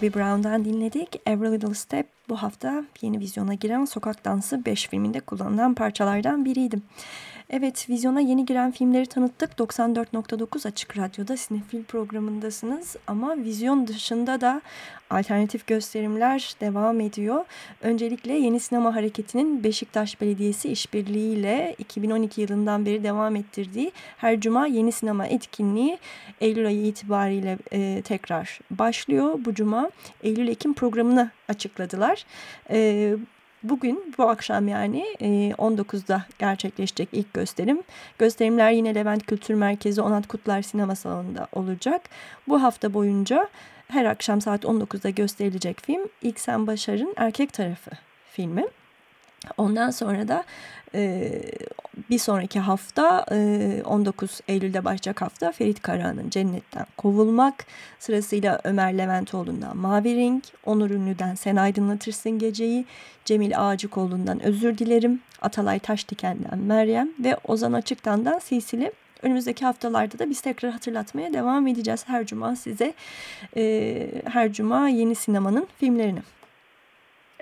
B: Bobby Brown'dan dinledik. Every Little Step bu hafta yeni vizyona giren Sokak Dansı 5 filminde kullanılan parçalardan biriydi. Evet, vizyona yeni giren filmleri tanıttık. 94.9 Açık Radyo'da Sinefil programındasınız. Ama vizyon dışında da alternatif gösterimler devam ediyor. Öncelikle Yeni Sinema Hareketi'nin Beşiktaş Belediyesi işbirliğiyle 2012 yılından beri devam ettirdiği her cuma Yeni Sinema etkinliği Eylül ayı itibariyle e, tekrar başlıyor. Bu cuma Eylül-Ekim programını açıkladılar. E, Bugün bu akşam yani 19'da e, gerçekleşecek ilk gösterim. Gösterimler yine Levent Kültür Merkezi Onat Kutlar Sinema Salonu'nda olacak. Bu hafta boyunca her akşam saat 19'da gösterilecek film İlksen Başar'ın Erkek Tarafı filmi. Ondan sonra da e, bir sonraki hafta e, 19 Eylül'de başlayacak hafta Ferit Karahan'ın Cennetten Kovulmak sırasıyla Ömer Leventoğlu'ndan Mavi Ring, Onur Ünlü'den Sen Aydınlatırsın Geceyi, Cemil Ağacıkoğlu'ndan Özür Dilerim, Atalay Taşdiken'den Meryem ve Ozan Açık'tan da Silsile Önümüzdeki haftalarda da biz tekrar hatırlatmaya devam edeceğiz her cuma size e, her cuma yeni sinemanın filmlerini.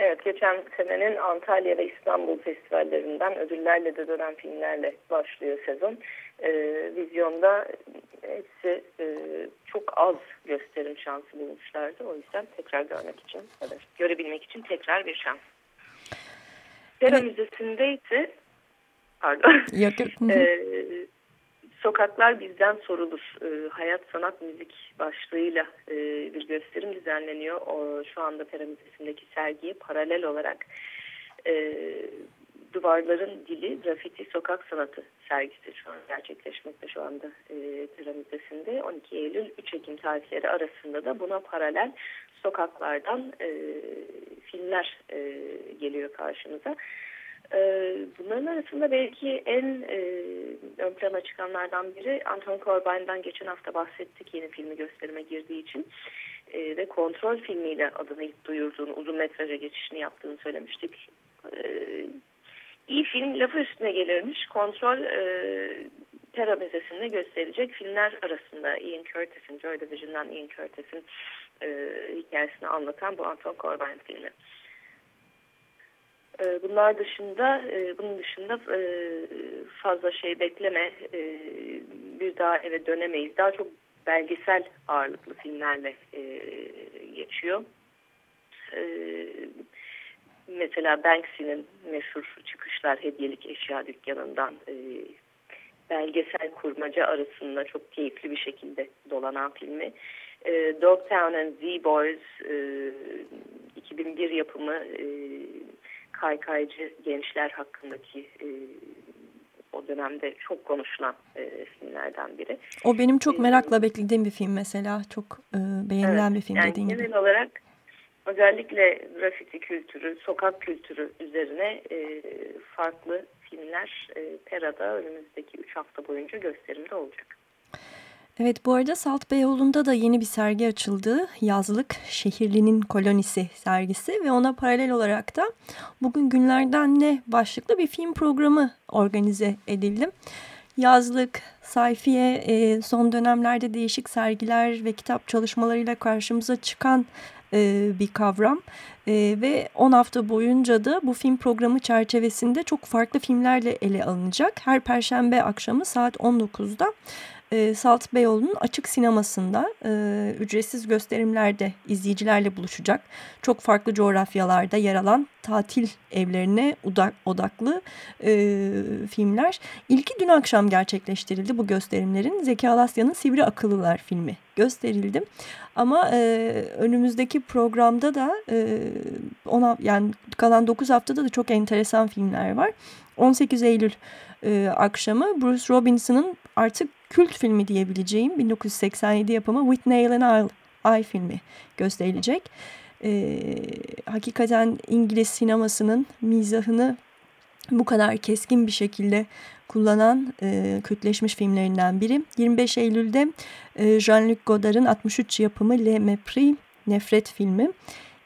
C: Evet, geçen senenin Antalya ve İstanbul festivallerinden ödüllerle de dönen filmlerle başlıyor sezon. E, vizyonda hepsi e, çok az gösterim şansı bulmuşlardı. O yüzden tekrar görmek için, evet, görebilmek için tekrar bir şans. Pera Müzesi'nde ise pardon.
B: Yok, yok.
C: e, Sokaklar Bizden Sorulur. E, Hayat Sanat Müzik başlığıyla e, bir gösterim düzenleniyor. O, şu anda Pera Müzesi'ndeki sergiye paralel olarak e, Duvarların Dili Grafiti Sokak Sanatı sergisi şu an gerçekleşmekte şu anda e, Pera Müzesi'nde. 12 Eylül 3 Ekim tarihleri arasında da buna paralel sokaklardan e, filmler e, geliyor karşımıza. Ee, bunların arasında belki en e, ön plana çıkanlardan biri Anton Corbijn'dan geçen hafta bahsettik yeni filmi gösterime girdiği için e, ve kontrol filmiyle adını ilk duyurduğunu uzun metraja geçişini yaptığını söylemiştik. E, iyi film lafı üstüne gelirmiş. Kontrol e, Terra Müzesi'nde gösterilecek filmler arasında Ian Curtis'in, Joy Division'dan Ian Curtis'in e, hikayesini anlatan bu Anton Corbijn filmi. Ee, bunlar dışında, e, bunun dışında e, fazla şey bekleme, e, bir daha eve dönemeyiz. Daha çok belgesel ağırlıklı filmlerle geçiyor. Mesela Banksy'nin meşhur çıkışlar hediyelik eşya dükkanından belgesel kurmaca arasında çok keyifli bir şekilde dolanan filmi. Dogtown and Z-Boys 2001 yapımı kaykaycı gençler hakkındaki e, o dönemde çok konuşulan e, filmlerden biri.
B: O benim çok e, merakla beklediğim bir film mesela. Çok e, beğenilen evet, bir film yani dediğin
C: genel
B: gibi.
C: Genel olarak özellikle grafiti kültürü, sokak kültürü üzerine e, farklı filmler e, Pera'da önümüzdeki 3 hafta boyunca gösterimde olacak.
B: Evet bu arada Salt Beyoğlu'nda da yeni bir sergi açıldı. Yazlık Şehirlinin Kolonisi sergisi ve ona paralel olarak da Bugün Günlerden Ne başlıklı bir film programı organize edildi. Yazlık, sayfiye e, son dönemlerde değişik sergiler ve kitap çalışmalarıyla karşımıza çıkan e, bir kavram. E, ve 10 hafta boyunca da bu film programı çerçevesinde çok farklı filmlerle ele alınacak. Her perşembe akşamı saat 19'da e, Salt Beyoğlu'nun açık sinemasında e, ücretsiz gösterimlerde izleyicilerle buluşacak. Çok farklı coğrafyalarda yer alan tatil evlerine odaklı e, filmler. İlki dün akşam gerçekleştirildi bu gösterimlerin. Zeki Alasya'nın Sivri Akıllılar filmi gösterildi. Ama e, önümüzdeki programda da e, ona yani kalan 9 haftada da çok enteresan filmler var. 18 Eylül e, akşamı Bruce Robinson'ın artık kült filmi diyebileceğim 1987 yapımı Whitney and I, I filmi gösterilecek. E, hakikaten İngiliz sinemasının mizahını bu kadar keskin bir şekilde kullanan e, kültleşmiş filmlerinden biri. 25 Eylül'de e, Jean-Luc Godard'ın 63 yapımı Le Mépris Nefret filmi.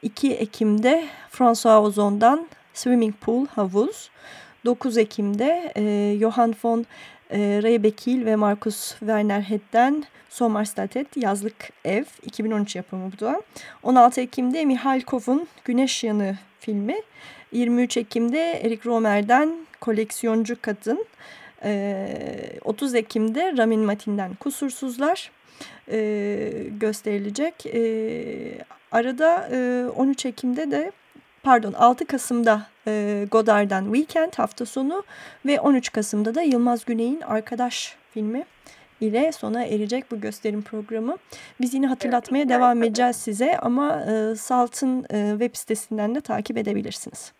B: 2 Ekim'de François Ozon'dan Swimming Pool Havuz. 9 Ekim'de e, Johann von E, Ray Bekil ve Markus Werner Hedden Sommerstattet Yazlık Ev 2013 yapımı bu da. 16 Ekim'de Mihalkov'un Güneş Yanı filmi. 23 Ekim'de Erik Romer'den Koleksiyoncu Kadın. 30 Ekim'de Ramin Matin'den Kusursuzlar gösterilecek. arada 13 Ekim'de de pardon 6 Kasım'da e, Godard'dan Weekend hafta sonu ve 13 Kasım'da da Yılmaz Güney'in Arkadaş filmi ile sona erecek bu gösterim programı. Biz yine hatırlatmaya devam edeceğiz size ama e, Salt'ın e, web sitesinden de takip edebilirsiniz.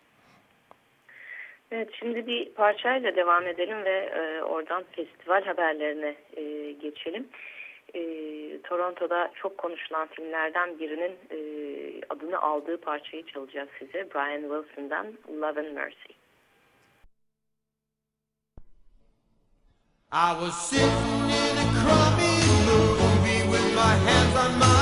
E: Evet şimdi bir parçayla devam edelim ve e, oradan festival haberlerine e, geçelim e, Toronto'da çok konuşulan filmlerden birinin e, adını aldığı parçayı çalacağız size. Brian Wilson'dan Love and Mercy. I was sitting in a crummy movie with my hands on my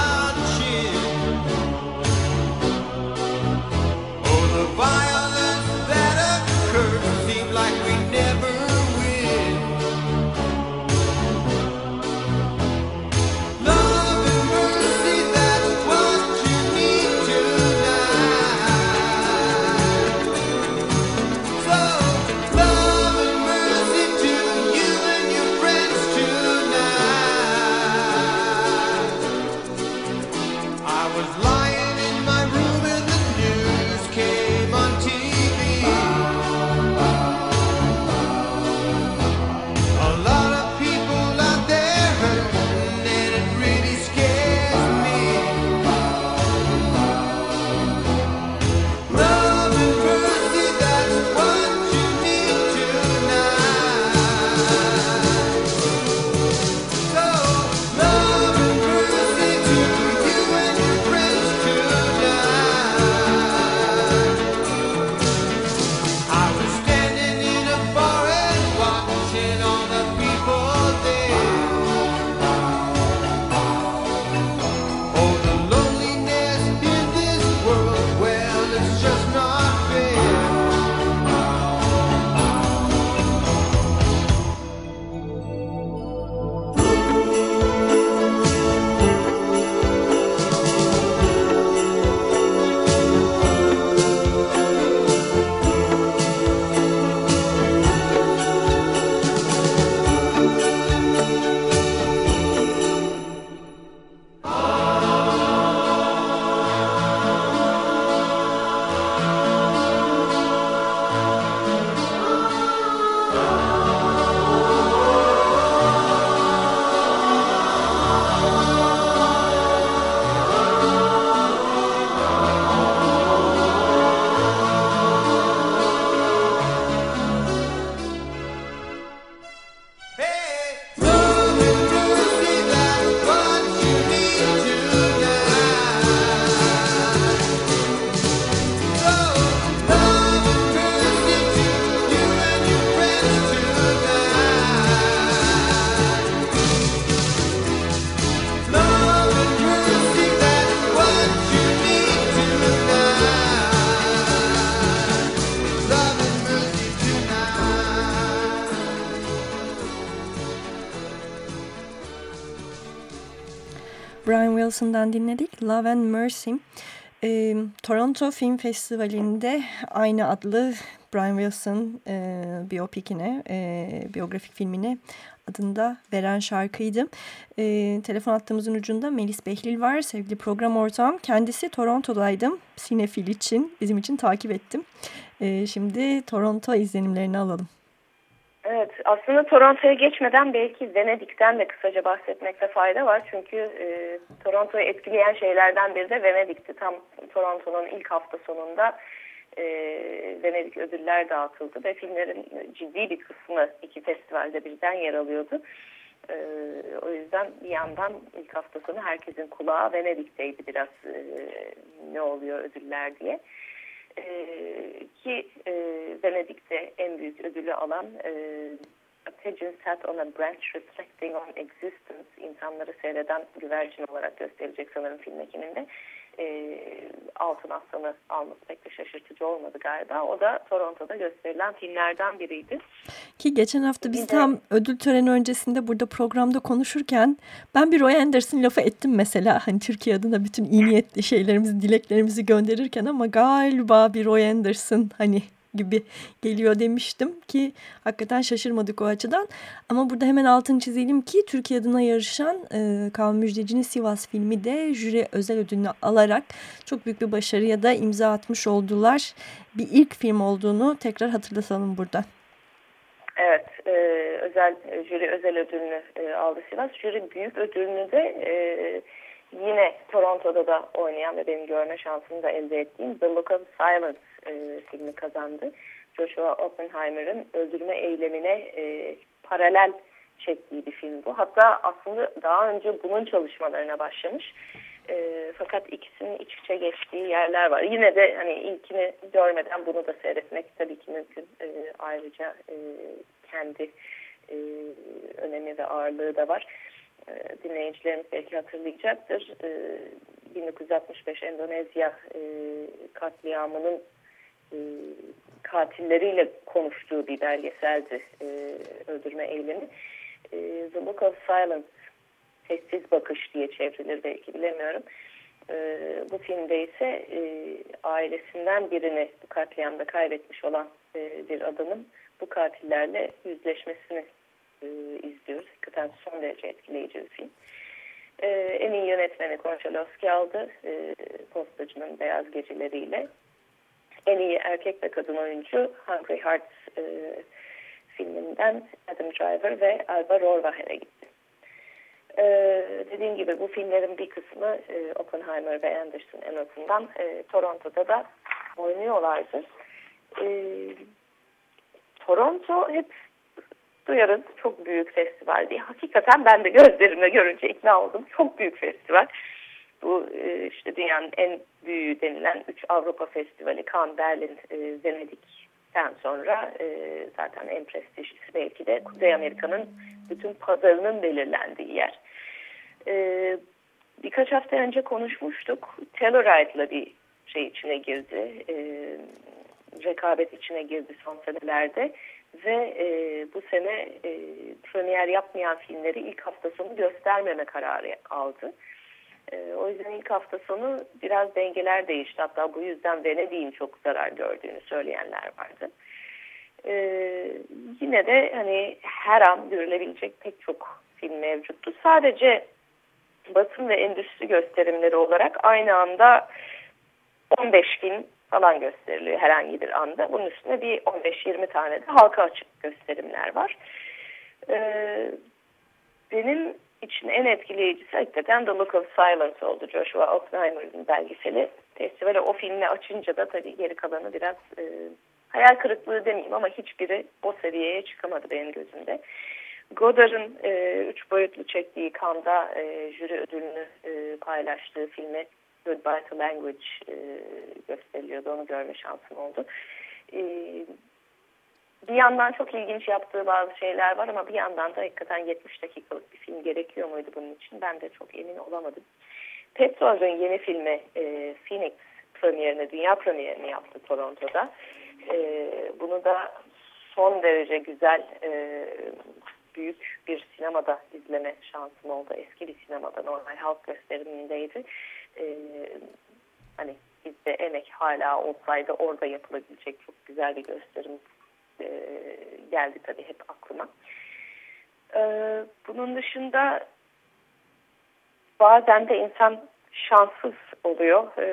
B: Wilson'dan dinledik. Love and Mercy. E, Toronto Film Festivali'nde aynı adlı Brian Wilson e, biyopikine, e, biyografik filmine adında veren şarkıydı. E, telefon attığımızın ucunda Melis Behlil var. Sevgili program ortağım. Kendisi Toronto'daydım. Sinefil için, bizim için takip ettim. E, şimdi Toronto izlenimlerini alalım.
E: Evet, aslında Toronto'ya geçmeden belki Venedik'ten de kısaca bahsetmekte fayda var. Çünkü e, Toronto'yu etkileyen şeylerden biri de Venedik'ti. Tam Toronto'nun ilk hafta sonunda e, Venedik ödüller dağıtıldı ve filmlerin ciddi bir kısmı iki festivalde birden yer alıyordu. E, o yüzden bir yandan ilk hafta sonu herkesin kulağı Venedik'teydi biraz e, ne oluyor ödüller diye. E, ki e, Venedik'te en büyük ödülü alan e,
C: pigeon sat on a branch reflecting on existence insanları seyreden güvercin olarak gösterecek sanırım film ekiminde e, altın aslanı alması pek de şaşırtıcı olmadı galiba. O da Toronto'da gösterilen filmlerden biriydi.
B: Ki geçen hafta biz tam ödül töreni öncesinde burada programda konuşurken ben bir Roy Anderson lafı ettim mesela. Hani Türkiye adına bütün iyi niyetli şeylerimizi, dileklerimizi gönderirken ama galiba bir Roy Anderson hani gibi geliyor demiştim ki hakikaten şaşırmadık o açıdan. Ama burada hemen altını çizelim ki Türkiye adına yarışan e, Kaan Müjdeci'nin Sivas filmi de jüri özel ödülünü alarak çok büyük bir başarıya da imza atmış oldular. Bir ilk film olduğunu tekrar hatırlatalım burada.
C: Evet, e, özel jüri özel ödülünü e, aldı Sivas. Jüri büyük ödülünü de e, yine Toronto'da da oynayan ve benim görme şansını da elde ettiğim The Look of Silence e, filmi kazandı. Joshua Oppenheimer'ın öldürme eylemine e, paralel çektiği bir film bu. Hatta aslında daha önce bunun çalışmalarına başlamış. E, fakat ikisinin iç içe geçtiği yerler var. Yine de hani ilkini görmeden bunu da seyretmek tabii ki mümkün. E, ayrıca e, kendi e, önemi ve ağırlığı da var. E, dinleyicilerimiz belki hatırlayacaktır. E, 1965 Endonezya e, katliamının e, katilleriyle konuştuğu bir belgeseldi e, öldürme eylemi. E, The Look of Silence, Sessiz Bakış diye çevrilir belki bilemiyorum. Bu filmde ise ailesinden birini bu katliamda kaybetmiş olan bir adamın bu katillerle yüzleşmesini e, izliyoruz. Hakikaten son derece etkileyici bir film. E, en iyi yönetmeni Konchalovski aldı. E, Postacının Beyaz Geceleriyle. En iyi erkek ve kadın oyuncu Hungry Hearts e, filminden Adam Driver ve Alba Rohrwacher'e gitti. E, dediğim gibi bu filmlerin bir kısmı e, Oppenheimer ve Anderson en azından e, Toronto'da da oynuyorlardı. E, Toronto hep duyarız çok büyük festival diye. Hakikaten ben de gözlerimle görünce ikna oldum. Çok büyük festival. Bu e, işte dünyanın en büyüğü denilen 3 Avrupa Festivali Cannes, Berlin, e, Venedik'ten sonra e, zaten en prestijlisi belki de Kuzey Amerika'nın bütün pazarının belirlendiği yer. Birkaç hafta önce konuşmuştuk. Telluride'la bir şey içine girdi. Rekabet içine girdi son senelerde ve e, bu sene e, premier yapmayan filmleri ilk hafta sonu göstermeme kararı aldı. E, o yüzden ilk hafta sonu biraz dengeler değişti. Hatta bu yüzden Venedik'in çok zarar gördüğünü söyleyenler vardı. E, yine de hani her an görülebilecek pek çok film mevcuttu. Sadece basın ve endüstri gösterimleri olarak aynı anda 15 film falan gösteriliyor herhangi bir anda. Bunun üstüne bir 15-20 tane de halka açık gösterimler var. Ee, benim için en etkileyicisi hakikaten The Look of Silence oldu. Joshua Oppenheimer'ın belgeseli. Festivale o filmi açınca da tabii geri kalanı biraz e, hayal kırıklığı demeyeyim ama hiçbiri o seviyeye çıkamadı benim gözümde. Godard'ın e, üç boyutlu çektiği Kanda e, jüri ödülünü e, paylaştığı filmi Goodbye to Language e, gösteriliyordu. Onu görme şansım oldu. E, bir yandan çok ilginç yaptığı bazı şeyler var ama bir yandan da hakikaten 70 dakikalık bir film gerekiyor muydu bunun için? Ben de çok emin olamadım. Petrol'ün yeni filmi e, Phoenix premierini, dünya premierini yaptı Toronto'da. E, bunu da son derece güzel e, büyük bir sinemada izleme şansım oldu. Eski bir sinemada normal halk gösterimindeydi. E, hani bizde emek hala olsaydı orada yapılabilecek çok güzel bir gösterim e, geldi tabii hep aklıma. E, bunun dışında bazen de insan şanssız oluyor. E,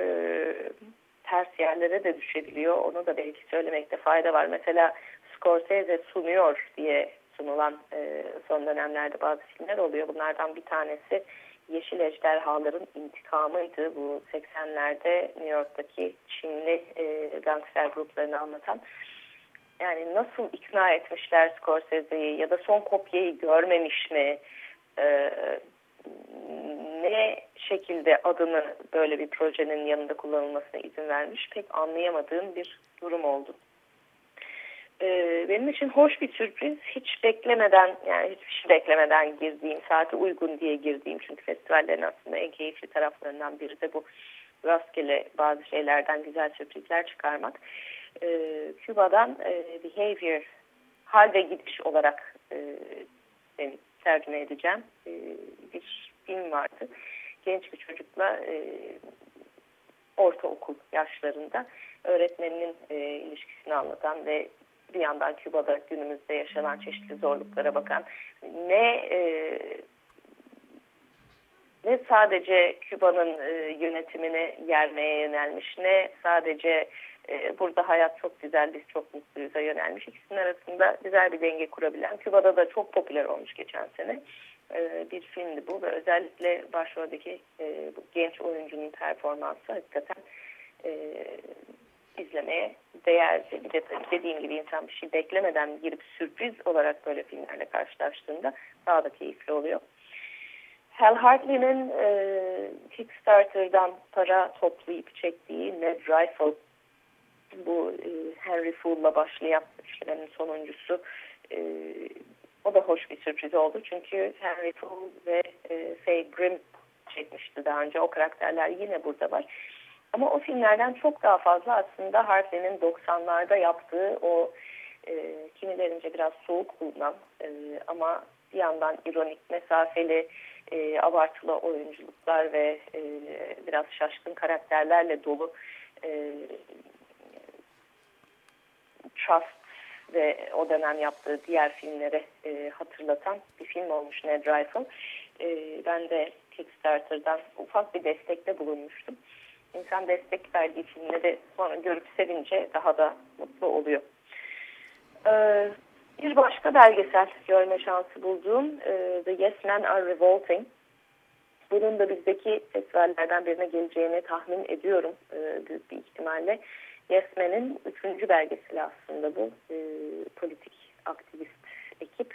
C: ters yerlere de düşebiliyor. Onu da belki söylemekte fayda var. Mesela Scorsese sunuyor diye sunulan e, son dönemlerde bazı filmler oluyor. Bunlardan bir tanesi Yeşil Ejderhaların intikamıydı. Bu 80'lerde New York'taki Çinli e, gangster gruplarını anlatan. Yani nasıl ikna etmişler Scorsese'yi ya da son kopyayı görmemiş mi? E, ne şekilde adını böyle bir projenin yanında kullanılmasına izin vermiş pek anlayamadığım bir durum oldu. E, benim için hoş bir sürpriz. Hiç beklemeden yani hiçbir şey beklemeden girdiğim, saati uygun diye girdiğim. Çünkü festivallerin aslında en keyifli taraflarından biri de bu rastgele bazı şeylerden güzel sürprizler çıkarmak. E, Küba'dan e, Behavior, hal ve gidiş olarak e, tercüme edeceğim e, bir film vardı. Genç bir çocukla e, ortaokul yaşlarında öğretmeninin e, ilişkisini anlatan ve bir yandan Küba'da günümüzde yaşanan çeşitli zorluklara bakan ne e, ne sadece Küba'nın e, yönetimini yermeye yönelmiş ne sadece e, burada hayat çok güzel biz çok mutluyuz'a yönelmiş. İkisinin arasında güzel bir denge kurabilen Küba'da da çok popüler olmuş geçen sene e, bir filmdi bu ve özellikle başroldeki e, bu genç oyuncunun performansı hakikaten e, izlemeye değerli. Bir de dediğim gibi insan bir şey beklemeden girip sürpriz olarak böyle filmlerle karşılaştığında daha da keyifli oluyor. Hal Hartley'nin e, Kickstarter'dan para toplayıp çektiği Ned Rifle bu e, Henry Fool'la başlayan işlerin sonuncusu e, o da hoş bir sürpriz oldu. Çünkü Henry Fool ve e, Faye Grimm çekmişti daha önce. O karakterler yine burada var. Ama o filmlerden çok daha fazla aslında Hartley'nin 90'larda yaptığı o e, kimilerince biraz soğuk bulunan e, ama bir yandan ironik, mesafeli, e, abartılı oyunculuklar ve e, biraz şaşkın karakterlerle dolu e, Trust ve o dönem yaptığı diğer filmleri e, hatırlatan bir film olmuş Ned Rifle. E, ben de Kickstarter'dan ufak bir destekte bulunmuştum. İnsan destek verdiği filmleri sonra görüp sevince daha da mutlu oluyor. E, bir başka belgesel görme şansı bulduğum e, The Yes Men Are Revolting. Bunun da bizdeki festivallerden birine geleceğini tahmin ediyorum e, büyük bir ihtimalle. Yes Men'in üçüncü belgeseli aslında bu. E, politik aktivist ekip.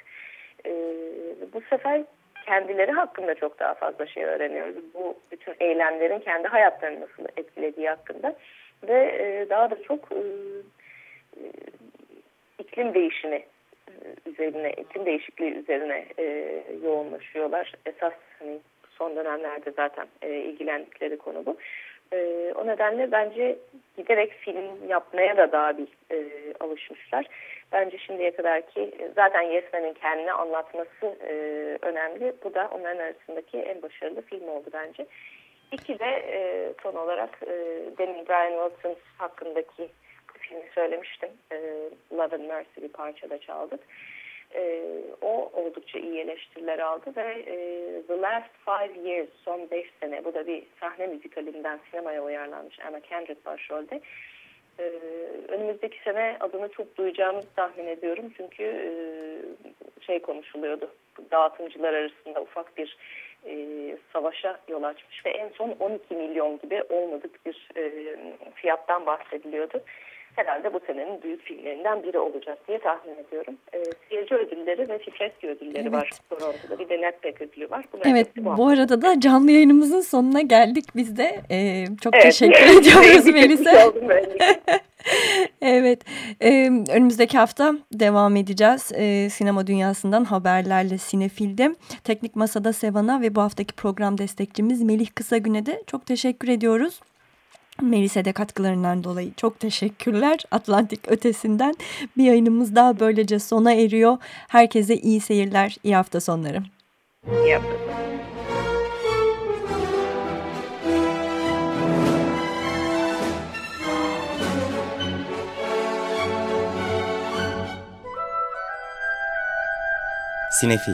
C: E, bu sefer kendileri hakkında çok daha fazla şey öğreniyoruz. Bu bütün eylemlerin kendi hayatlarını nasıl etkilediği hakkında. Ve e, daha da çok e, e iklim değişimi e, üzerine, iklim değişikliği üzerine e, yoğunlaşıyorlar. Esas hani son dönemlerde zaten e, ilgilendikleri konu bu. E, o nedenle bence giderek film yapmaya da daha bir e, alışmışlar. Bence şimdiye kadar ki zaten Yesmen'in kendini anlatması e, önemli. Bu da onların arasındaki en başarılı film oldu bence. İki de e, son olarak e, demin Brian Wilson hakkındaki filmi söylemiştim. E, Love and Mercy bir parçada çaldık. E, o oldukça iyi eleştiriler aldı ve e, The Last Five Years, son beş sene, bu da bir sahne müzikalinden sinemaya uyarlanmış Emma Kendrick başrolde. E, önümüzdeki sene adını çok duyacağımızı tahmin ediyorum çünkü e, şey konuşuluyordu, dağıtımcılar arasında ufak bir e, savaşa yol açmış ve en son 12 milyon gibi olmadık bir e, fiyattan bahsediliyordu herhalde bu senenin büyük filmlerinden biri olacak diye tahmin ediyorum. E, seyirci ödülleri ve Fikretki ödülleri evet. var Toronto'da. Bir de Netback ödülü var.
B: Bunlar evet bu, bu arada da canlı yayınımızın sonuna geldik biz de. E, çok evet. teşekkür ediyoruz Melisa. evet e, önümüzdeki hafta devam edeceğiz. E, sinema dünyasından haberlerle Sinefil'de. Teknik Masada Sevana ve bu haftaki program destekçimiz Melih Kısagün'e de çok teşekkür ediyoruz. Melis'e de katkılarından dolayı çok teşekkürler. Atlantik ötesinden bir yayınımız daha böylece sona eriyor. Herkese iyi seyirler, iyi hafta sonları. İyi hafta
A: Sinefil